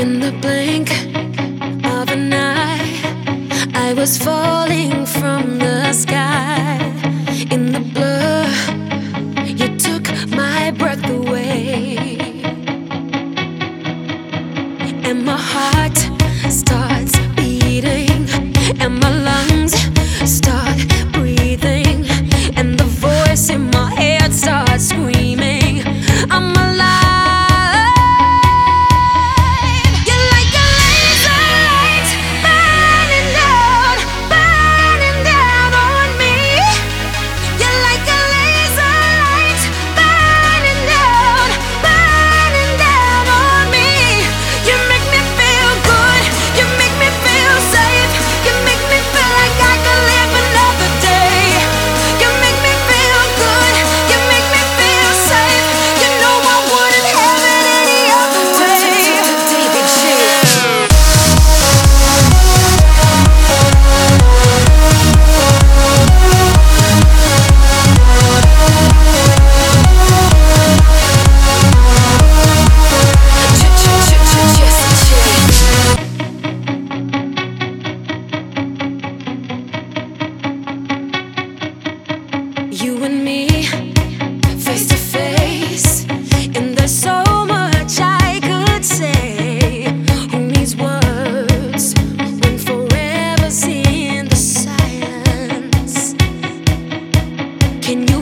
In the blink of an eye, I was falling from